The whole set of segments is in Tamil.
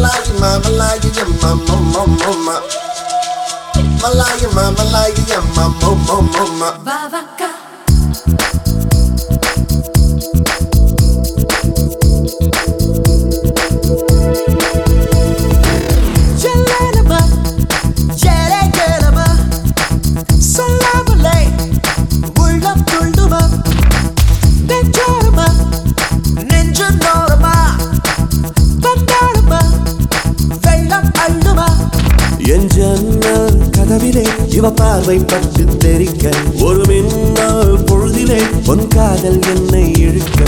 like you, mama like you, yeah, mama, mama, mama. Mama like you, mama like you, yeah, mama, mama, mama. Vavaka. ஜன்னல் இவ பார்வை பட்டு தெரிக்க ஒரு மின்னால் பொழுதிலே பொன் காதல் என்னை இழுக்க.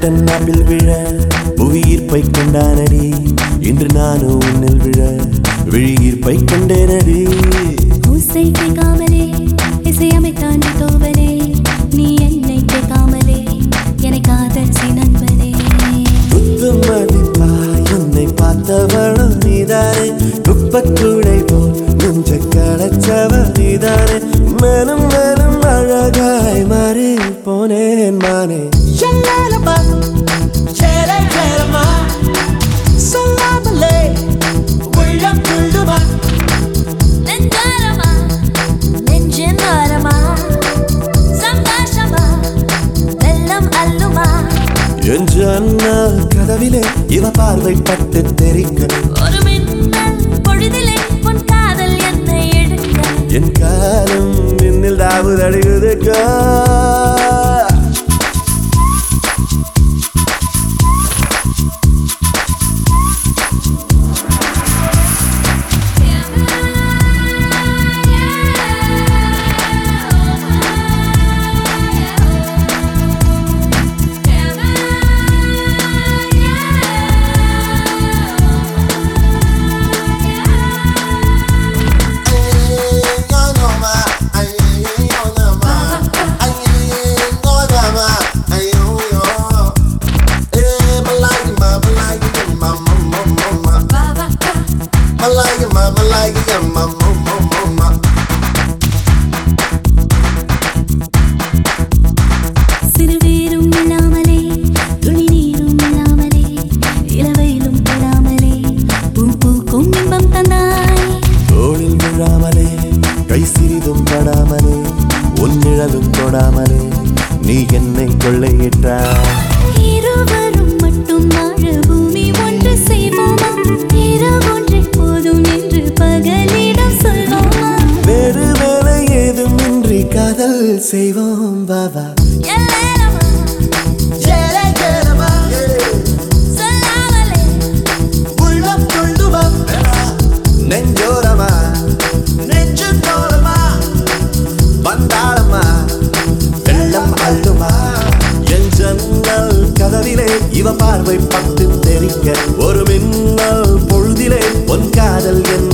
அடிநியூட்டன் நாப்பில் விழ புவியீர்ப்பை கொண்டானடி இன்று நானும் உன்னில் விழ விழியீர்ப்பை கண்டேனடி ஓசை கேட்காமலே இசையமைத்தான் தோவலே நீ என்னை கேட்காமலே என்னை காதல் நண்பனே. மதிப்பா என்னை பார்த்தவளும் நீதானே. குப்பக்கூடை போல் நெஞ்ச களைச்சவ நீதானே. மேலும் மேலும் அழகாய் மாறி போனேன் மானே. என் ஜன்னல் கதவிலே இவ பார்வை பட்டு தெரிக்க. ஒரு மின்னல் பொழுதிலே உன் காதல் என்னை இழுக்க என் காலம் மின்னில் தாவுதடுகுதுக்கா Vavaka, நீ என்னை கொள்ளையிட்டாய் இருவரும் மட்டும் வாழ பூமி ஒன்று செய்வோமா? இரவொன்றை போதும் என்று பகலிடம் சொல்வோமா? வேறு வேலை ஏதுமின்றி காதல் செய்வோம் பாபா இவ பார்வை பட்டு தெரிக்க ஒரு மின்னல் பொழுதிலே பொன் காதல் என்னை